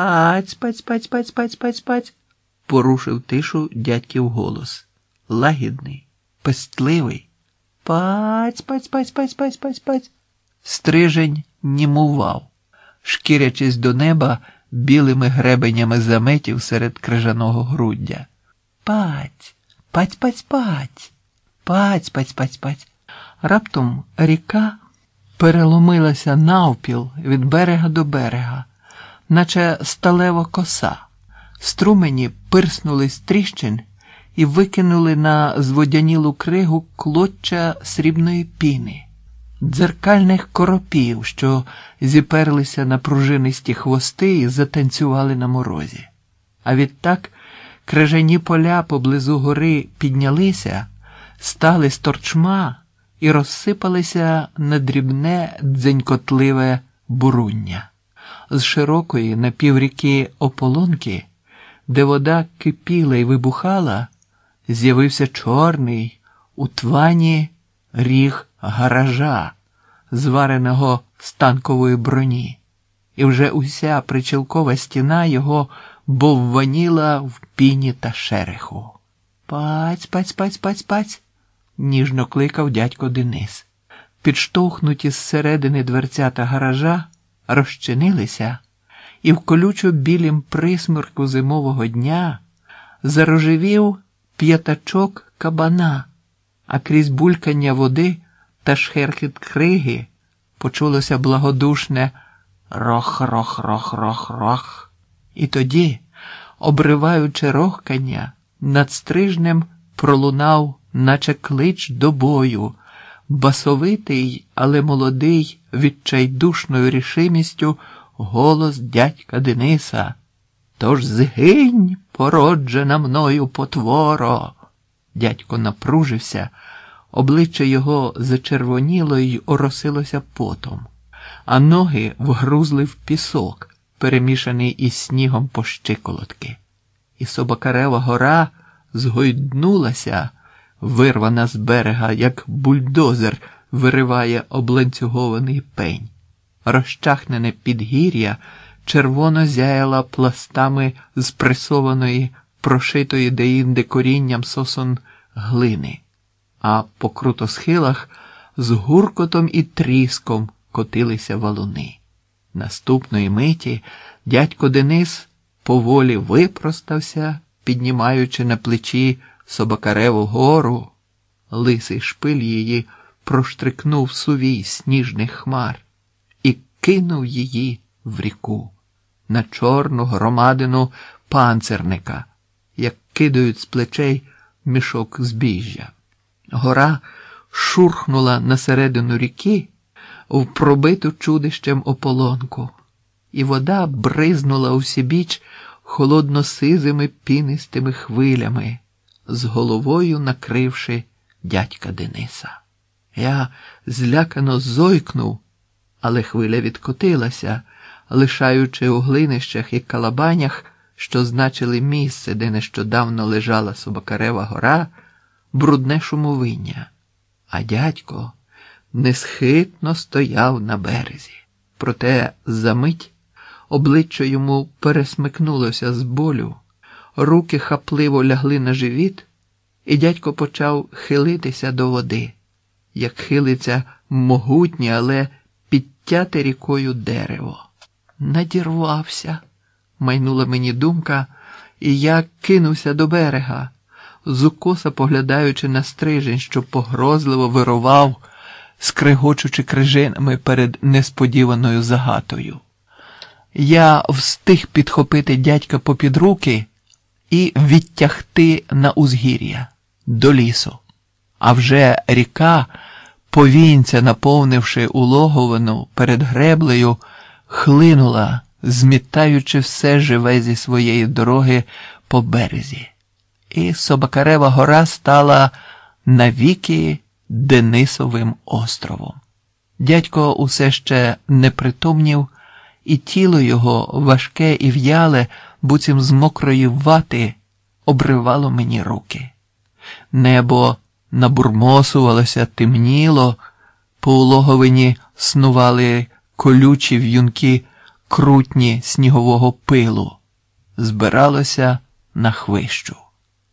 Паць, паць, паць, паць, паць, паць, паць, порушив тишу дядьків голос. Лагідний, пестливий. Паць, паць, паць, паць, паць, паць, паць. Стрижень німував, шкірячись до неба білими гребенями заметів серед крижаного груддя. Паць, паць, паць, паць, паць, паць, паць, паць. Раптом ріка переломилася навпіл від берега до берега, наче сталева коса. Струмені пирснули з тріщин і викинули на зводянілу кригу клоччя срібної піни, дзеркальних коропів, що зіперлися на пружинисті хвости і затанцювали на морозі. А відтак крижані поля поблизу гори піднялися, стали з торчма і розсипалися на дрібне дзенькотливе буруння. З широкої напівріки ополонки, де вода кипіла і вибухала, з'явився чорний у твані ріг гаража, звареного з танкової броні, і вже уся причілкова стіна його бовваніла в піні та шереху. Паць, паць, паць, паць, паць, ніжно кликав дядько Денис. Підштовхнуті зсередини дверцята гаража розчинилися, і в колючо білім присмерку зимового дня зарожевів п'ятачок кабана, а крізь булькання води та шхерхіт криги почулося благодушне рох-рох-рох-рох-рох. І тоді, обриваючи рохкання, над стрижнем пролунав, наче клич до бою, басовитий, але молодий, відчайдушною рішимістю голос дядька Дениса. Тож згинь, породжена мною потворо. Дядько напружився, обличчя його зачервоніло й оросилося потом, а ноги вгрузли в пісок, перемішаний із снігом по щиколотки. І Собакарева гора згойднулася, вирвана з берега, як бульдозер вириває обланцюгований пень. Розчахнене підгір'я червоно зяяла пластами спресованої, прошитої деінде корінням сосон глини, а по крутосхилах з гуркотом і тріском котилися валуни. Наступної миті дядько Денис поволі випростався, піднімаючи на плечі Собакареву гору. Лисий шпиль її проштрикнув сувій сніжних хмар і кинув її в ріку на чорну громадину панцерника, як кидають з плечей мішок збіжжя. Гора шурхнула на середину ріки в пробиту чудищем ополонку, і вода бризнула усібіч холодно-сизими пінистими хвилями, з головою накривши дядька Дениса. Я злякано зойкнув, але хвиля відкотилася, лишаючи у глинищах і калабанях, що значили місце, де нещодавно лежала Собакарева гора, брудне шумовиння, а дядько несхитно стояв на березі. Проте за мить обличчя йому пересмикнулося з болю, руки хапливо лягли на живіт, і дядько почав хилитися до води, як хилиться могутнє, але підтяте рікою дерево. Надірвався, майнула мені думка, і я кинувся до берега, зукоса поглядаючи на стрижень, що погрозливо вирував, скригочучи крижинами перед несподіваною загатою. Я встиг підхопити дядька попід руки і відтягти на узгір'я до лісу. А вже ріка, повінця наповнивши улоговану перед греблею, хлинула, змітаючи все живе зі своєї дороги по березі. І Собакарева гора стала навіки Денисовим островом. Дядько усе ще не притомнів, і тіло його важке і в'яле, буцім з мокрої вати, обривало мені руки. Небо набурмосувалося, темніло, по улоговині снували колючі в'юнки крутні снігового пилу, збиралося на хвищу.